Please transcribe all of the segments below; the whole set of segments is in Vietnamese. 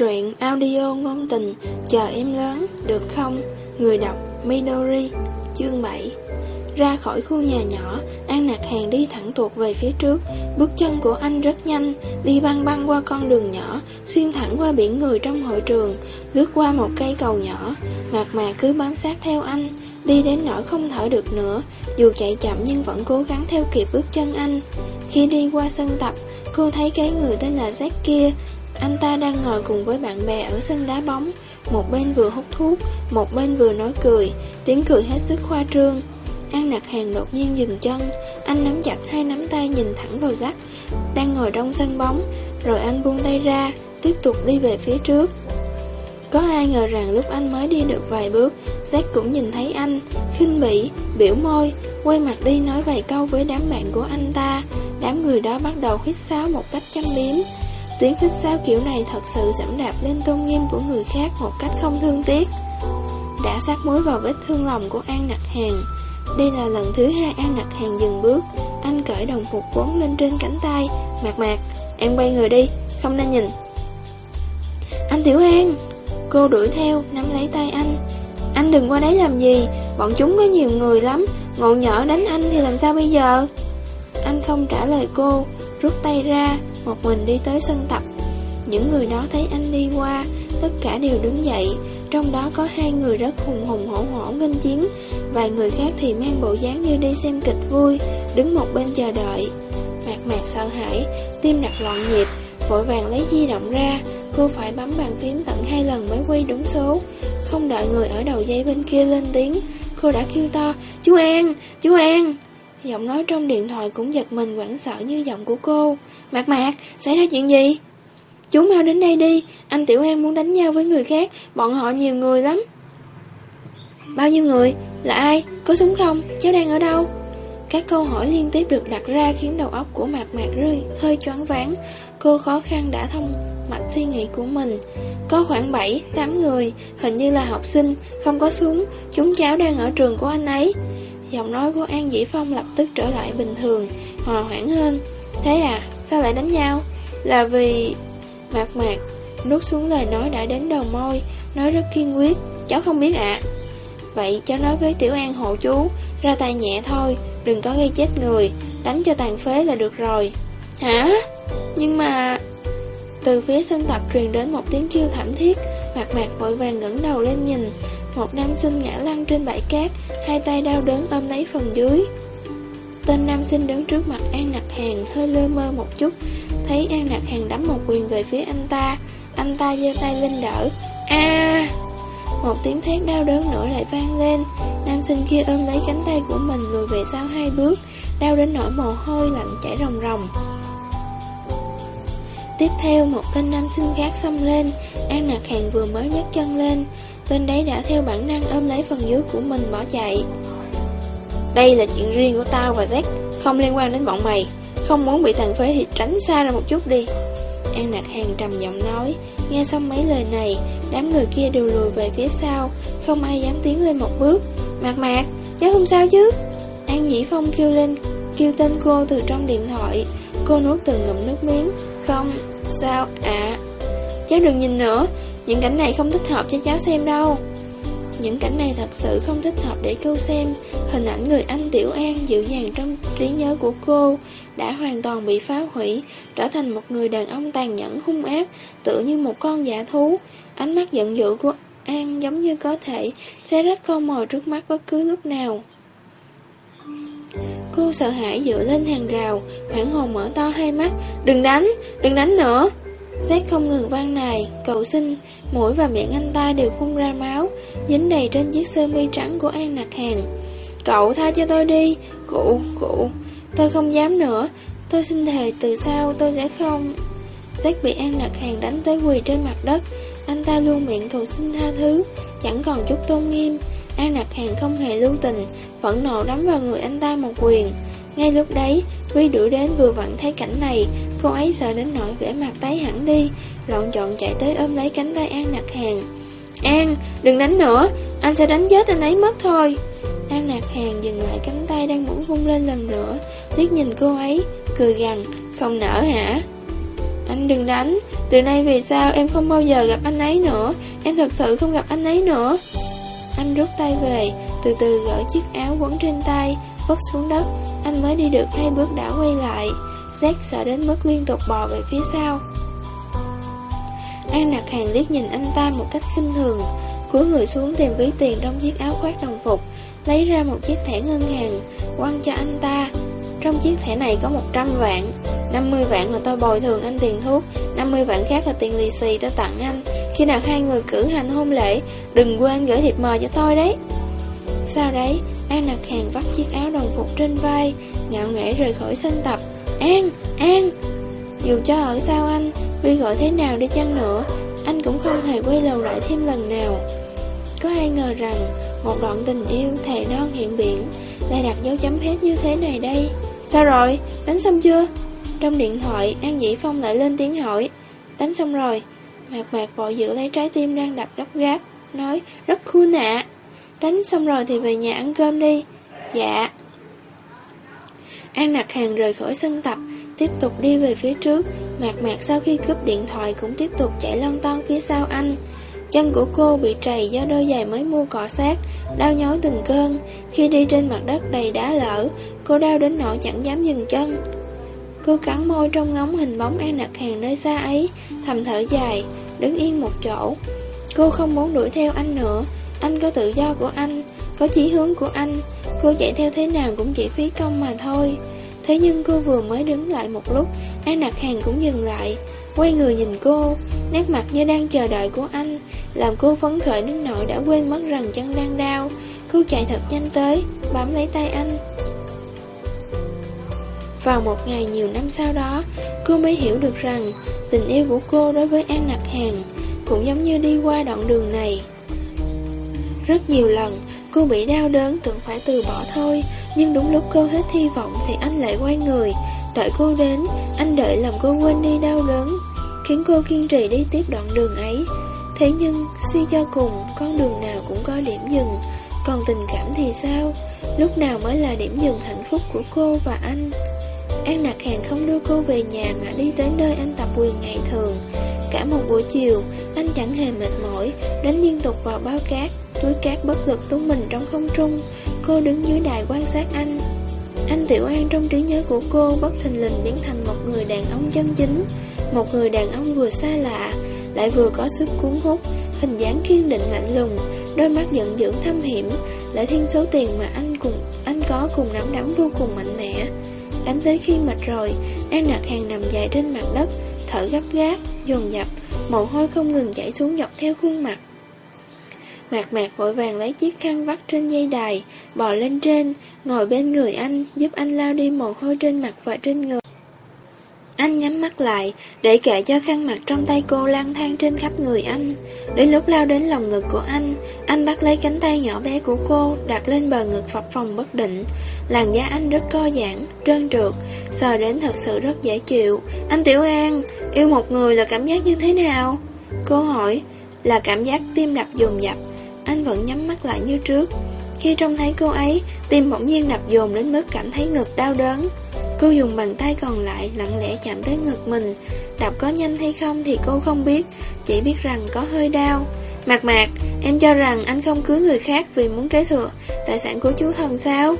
Truyện audio ngôn tình Chờ em lớn, được không? Người đọc Midori Chương 7 Ra khỏi khu nhà nhỏ An Nạc Hàng đi thẳng tuột về phía trước. Bước chân của anh rất nhanh Đi băng băng qua con đường nhỏ Xuyên thẳng qua biển người trong hội trường Lướt qua một cây cầu nhỏ. Mạc mà cứ bám sát theo anh Đi đến nỗi không thở được nữa. Dù chạy chậm nhưng vẫn cố gắng theo kịp bước chân anh. Khi đi qua sân tập Cô thấy cái người tên là Jack kia anh ta đang ngồi cùng với bạn bè ở sân đá bóng. Một bên vừa hút thuốc Một bên vừa nói cười. Tiếng cười hết sức khoa trương. An nặc hàng đột nhiên dừng chân. Anh nắm chặt hai nắm tay nhìn thẳng vào rắc Đang ngồi trong sân bóng. Rồi anh buông tay ra Tiếp tục đi về phía trước. Có ai ngờ rằng lúc anh mới đi được vài bước Jack cũng nhìn thấy anh khinh bỉ, biểu môi Quay mặt đi nói vài câu với đám bạn của anh ta. Đám người đó bắt đầu hít sáo một cách chăm biếm. Tiếng khích sao kiểu này thật sự giảm đạp lên tôn nghiêm của người khác một cách không thương tiếc. Đã sát muối vào vết thương lòng của An Nặc Hàng. Đây là lần thứ hai An Nặc Hàng dừng bước. Anh cởi đồng phục quấn lên trên cánh tay. Mạc mạc, em quay người đi, không nên nhìn. Anh Tiểu An! Cô đuổi theo, nắm lấy tay anh. Anh đừng qua đấy làm gì, bọn chúng có nhiều người lắm. Ngộ nhỡ đánh anh thì làm sao bây giờ? Anh không trả lời cô, rút tay ra, một mình đi tới sân tập. Những người đó thấy anh đi qua, tất cả đều đứng dậy, trong đó có hai người rất hùng hùng hổ hổ nghênh chiến, vài người khác thì mang bộ dáng như đi xem kịch vui, đứng một bên chờ đợi. Mạc mạc sợ hãi, tim đập loạn nhịp, vội vàng lấy di động ra, cô phải bấm bàn phím tận hai lần mới quay đúng số. Không đợi người ở đầu dây bên kia lên tiếng, cô đã kêu to, chú An, chú An. Giọng nói trong điện thoại cũng giật mình quảng sợ như giọng của cô. Mạc mạc, xảy ra chuyện gì? Chúng mau đến đây đi, anh Tiểu An muốn đánh nhau với người khác, bọn họ nhiều người lắm. Bao nhiêu người? Là ai? Có súng không? Cháu đang ở đâu? Các câu hỏi liên tiếp được đặt ra khiến đầu óc của Mạc Mạc rơi, hơi choáng váng. Cô khó khăn đã thông mạch suy nghĩ của mình. Có khoảng 7, 8 người, hình như là học sinh, không có súng, chúng cháu đang ở trường của anh ấy. Giọng nói của An Dĩ Phong lập tức trở lại bình thường, hòa hoãn hơn. Thế à, sao lại đánh nhau? Là vì... Mạc mạc, nuốt xuống lời nói đã đến đầu môi, nói rất kiên quyết, cháu không biết ạ. Vậy cháu nói với Tiểu An hộ chú, ra tay nhẹ thôi, đừng có gây chết người, đánh cho tàn phế là được rồi. Hả? Nhưng mà... Từ phía sân tập truyền đến một tiếng kêu thảm thiết, Mạc mạc vội vàng ngẩng đầu lên nhìn, một nam sinh ngã lăn trên bãi cát, hai tay đau đớn ôm lấy phần dưới. Tên nam sinh đứng trước mặt An Nặc Hàng hơi lơ mơ một chút, thấy An Nặc Hàng đấm một quyền về phía anh ta, anh ta giơ tay lên đỡ. A! Một tiếng thét đau đớn nữa lại vang lên, nam sinh kia ôm lấy cánh tay của mình lùi về sau hai bước, đau đến nỗi mồ hôi lạnh chảy ròng ròng. Tiếp theo một tên nam sinh khác xông lên An Nặc Hàng vừa mới nhấc chân lên Tên đấy đã theo bản năng ôm lấy phần dưới của mình bỏ chạy đây là chuyện riêng của tao và Jack Không liên quan đến bọn mày. Không muốn bị tàn phế thì tránh xa ra một chút đi. An Nạc Hàng trầm giọng nói Nghe xong mấy lời này Đám người kia đều lùi về phía sau Không ai dám tiến lên một bước. Mạc mạc, cháu không sao chứ? An Dĩ Phong kêu lên Kêu tên cô từ trong điện thoại. Cô nuốt từng ngụm nước miếng. Không, sao ạ? Cháu đừng nhìn nữa. Những cảnh này không thích hợp cho cháu xem đâu. Những cảnh này thật sự không thích hợp để cô xem. Hình ảnh người anh Tiểu An dịu dàng trong trí nhớ của cô Đã hoàn toàn bị phá hủy Trở thành một người đàn ông tàn nhẫn hung ác Tự như một con giả thú. Ánh mắt giận dữ của An giống như có thể Xé rách con mồi trước mắt bất cứ lúc nào. Cô sợ hãi dựa lên hàng rào Hoảng hồn mở to hai mắt. Đừng đánh, đừng đánh nữa! Giác không ngừng vang nài, cầu xin, mũi và miệng anh ta đều phun ra máu, dính đầy trên chiếc sơ mi trắng của An Nạc Hàng. Cậu tha cho tôi đi, cụ, cụ, tôi không dám nữa, tôi xin thề từ sau tôi sẽ không... Giác bị An Nạc Hàng đánh tới quỳ trên mặt đất, anh ta luôn miệng cầu xin tha thứ, chẳng còn chút tôn nghiêm. An Nạc Hàng không hề lưu tình, vẫn nộ đấm vào người anh ta một quyền. Ngay lúc đấy, Quý đuổi đến vừa vặn thấy cảnh này, cô ấy sợ đến nỗi vẻ mặt tái hẳn đi, lọn chọn chạy tới ôm lấy cánh tay An Nạc Hàng. An, đừng đánh nữa, anh sẽ đánh chết anh ấy mất thôi. An Nạc Hàng dừng lại cánh tay đang muốn vung lên lần nữa, liếc nhìn cô ấy, cười gằn, không nở hả? Anh đừng đánh, Từ nay về sau em không bao giờ gặp anh ấy nữa Em thật sự không gặp anh ấy nữa Anh rút tay về Từ từ gỡ chiếc áo quấn trên tay Vất xuống đất anh mới đi được hai bước đã quay lại. Jack sợ đến mức liên tục bò về phía sau. An nặc hàng liếc nhìn anh ta một cách khinh thường, Cúi người xuống tìm ví tiền trong chiếc áo khoác đồng phục, Lấy ra một chiếc thẻ ngân hàng, Quăng cho anh ta. Trong chiếc thẻ này có 100 vạn 50 vạn là tôi bồi thường anh tiền thuốc 50 vạn khác là tiền lì xì tôi tặng anh. Khi nào hai người cử hành hôn lễ, Đừng quên gửi thiệp mời cho tôi đấy. Sau đấy? An Lạc hàng vắt chiếc áo đồng phục trên vai Ngạo nghễ rời khỏi sân tập. An, An! Dù cho ở sao anh Vì gọi thế nào đi chăng nữa Anh cũng không hề quay đầu lại thêm lần nào. Có ai ngờ rằng Một đoạn tình yêu thề non hiện biển Lại đặt dấu chấm hết như thế này đây. Sao rồi, đánh xong chưa? Trong điện thoại An Dĩ Phong lại lên tiếng hỏi. Đánh xong rồi. Mạc mạc vội giữ lấy trái tim đang đập gấp gáp Nói rất cool ạ. Đánh xong rồi thì về nhà ăn cơm đi. Dạ. An nặc hàng rời khỏi sân tập, Tiếp tục đi về phía trước. Mạc mạc sau khi cướp điện thoại Cũng tiếp tục chạy lon ton phía sau anh. Chân của cô bị trầy do đôi giày mới mua cọ sát, Đau nhói từng cơn. Khi đi trên mặt đất đầy đá lở, Cô đau đến nỗi chẳng dám dừng chân. Cô cắn môi trong ngóng hình bóng An nặc hàng nơi xa ấy, Thầm thở dài, Đứng yên một chỗ. Cô không muốn đuổi theo anh nữa. Anh có tự do của anh, Có chí hướng của anh. Cô chạy theo thế nào cũng chỉ phí công mà thôi. Thế nhưng cô vừa mới đứng lại một lúc, An nặc hàng cũng dừng lại, Quay người nhìn cô. Nét mặt như đang chờ đợi của anh, Làm cô phấn khởi đến nỗi đã quên mất rằng chân đang đau. Cô chạy thật nhanh tới, Bám lấy tay anh. Vào một ngày nhiều năm sau đó, Cô mới hiểu được rằng Tình yêu của cô đối với An Nặc Hàng Cũng giống như đi qua đoạn đường này. Rất nhiều lần. Cô bị đau đớn tưởng phải từ bỏ thôi, Nhưng đúng lúc cô hết hy vọng Thì anh lại quay người. Đợi cô đến, Anh đợi làm cô quên đi đau đớn, Khiến cô kiên trì đi tiếp đoạn đường ấy. Thế nhưng, suy cho cùng, Con đường nào cũng có điểm dừng. Còn tình cảm thì sao? Lúc nào mới là điểm dừng hạnh phúc của cô và anh? An Nạc Hàng không đưa cô về nhà Mà đi tới nơi anh tập quyền ngày thường. Cả một buổi chiều, Anh chẳng hề mệt mỏi, Đánh liên tục vào bao cát, Túi cát bất lực tung mình trong không trung. Cô đứng dưới đài quan sát anh. Anh Tiểu An trong trí nhớ của cô Bất thình lình biến thành một người đàn ông chân chính, Một người đàn ông vừa xa lạ, Lại vừa có sức cuốn hút, Hình dáng kiên định lạnh lùng, Đôi mắt giận dữ thâm hiểm, Lại thiên số tiền mà anh cùng, anh có cùng nắm đấm vô cùng mạnh mẽ. Đánh tới khi mệt rồi, An đặt hàng nằm dài trên mặt đất Thở gấp gáp, dồn dập Mồ hôi không ngừng chảy xuống dọc theo khuôn mặt. Mạc mạc vội vàng lấy chiếc khăn vắt trên dây đài Bò lên trên Ngồi bên người anh Giúp anh lao đi mồ hôi trên mặt và trên người. Anh nhắm mắt lại Để kệ cho khăn mặt trong tay cô lang thang trên khắp người anh. Đến lúc lao đến lòng ngực của anh Anh bắt lấy cánh tay nhỏ bé của cô Đặt lên bờ ngực phập phòng bất định. Làn da anh rất co giãn, trơn trượt Sờ đến thật sự rất dễ chịu. Anh Tiểu An Yêu một người là cảm giác như thế nào? Cô hỏi Là cảm giác tim đập dồn dập. Anh vẫn nhắm mắt lại như trước. Khi trông thấy cô ấy Tim bỗng nhiên đập dồn đến mức cảm thấy ngực đau đớn. Cô dùng bàn tay còn lại lặng lẽ chạm tới ngực mình. Đập có nhanh hay không thì cô không biết Chỉ biết rằng có hơi đau. Mạc mạc, em cho rằng anh không cưới người khác vì muốn kế thừa tài sản của chú thần sao?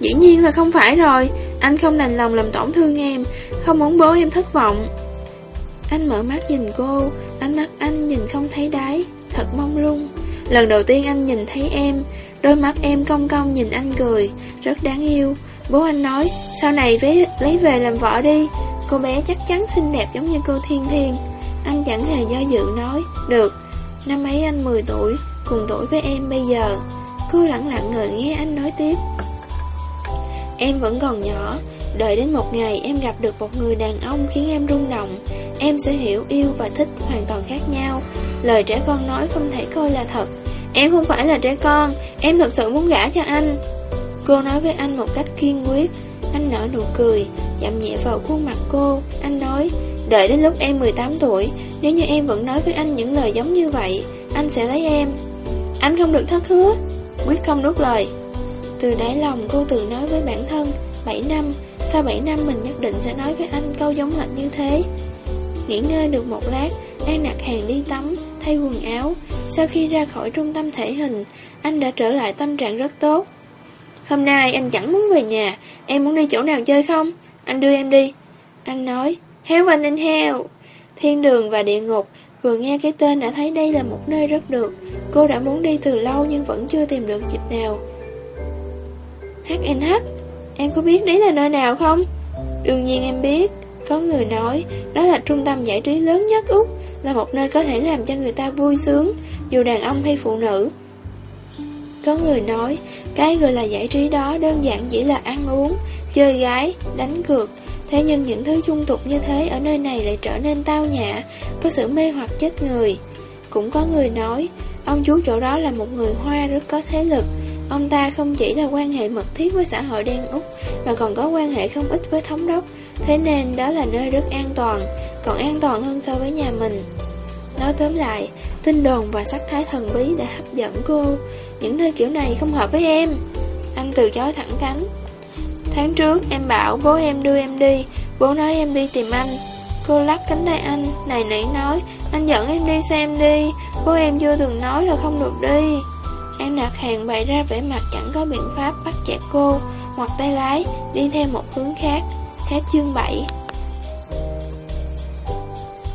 Dĩ nhiên là không phải rồi. Anh không đành lòng làm tổn thương em Không muốn bố em thất vọng. Anh mở mắt nhìn cô Ánh mắt anh nhìn không thấy đáy Thật mong lung. Lần đầu tiên anh nhìn thấy em Đôi mắt em cong cong nhìn anh cười Rất đáng yêu. Bố anh nói Sau này với, lấy về làm vợ đi. Cô bé chắc chắn xinh đẹp giống như cô Thiên Thiên. Anh chẳng hề do dự nói Được Năm ấy anh 10 tuổi Cùng tuổi với em bây giờ. Cô lặng lặng ngồi nghe anh nói tiếp. Em vẫn còn nhỏ Đợi đến một ngày em gặp được một người đàn ông khiến em rung động. Em sẽ hiểu yêu và thích hoàn toàn khác nhau. Lời trẻ con nói không thể coi là thật. Em không phải là trẻ con Em thật sự muốn gả cho anh. Cô nói với anh một cách kiên quyết. Anh nở nụ cười Chạm nhẹ vào khuôn mặt cô. Anh nói Đợi đến lúc em 18 tuổi Nếu như em vẫn nói với anh những lời giống như vậy Anh sẽ lấy em. Anh không được thất hứa Quyết không nuốt lời. Từ đáy lòng cô tự nói với bản thân 7 năm, sau 7 năm mình nhất định sẽ nói với anh câu giống hệt như thế. Nghỉ ngơi được một lát An nạc Hàng đi tắm Thay quần áo. Sau khi ra khỏi trung tâm thể hình Anh đã trở lại tâm trạng rất tốt. Hôm nay anh chẳng muốn về nhà. Em muốn đi chỗ nào chơi không? Anh đưa em đi. Anh nói Heaven and Hell Thiên đường và địa ngục, Vừa nghe cái tên đã thấy đây là một nơi rất được. Cô đã muốn đi từ lâu nhưng vẫn chưa tìm được dịp nào. HNH Em có biết đấy là nơi nào không? Đương nhiên em biết. Có người nói, Đó là trung tâm giải trí lớn nhất Úc, Là một nơi có thể làm cho người ta vui sướng, Dù đàn ông hay phụ nữ. Có người nói Cái gọi là giải trí đó đơn giản chỉ là ăn uống Chơi gái, đánh cược. Thế nhưng những thứ dung tục như thế Ở nơi này lại trở nên tao nhã Có sự mê hoặc chết người. Cũng có người nói Ông chú chỗ đó là một người Hoa rất có thế lực. Ông ta không chỉ là quan hệ mật thiết với xã hội đen Úc Mà còn có quan hệ không ít với thống đốc. Thế nên đó là nơi rất an toàn Còn an toàn hơn so với nhà mình. Nói tóm lại Tin đồn và sắc thái thần bí đã hấp dẫn cô. Những nơi kiểu này không hợp với em. Anh từ chối thẳng cánh Tháng trước, em bảo bố em đưa em đi. Bố nói em đi tìm anh. Cô lắc cánh tay anh, Này nỉ nói, Anh dẫn em đi xem đi. Bố em chưa từng nói là không được đi. An đặt Hàng bày ra vẻ mặt chẳng có biện pháp bắt chẹt cô Hoặc tay lái, Đi theo một hướng khác Hết chương 7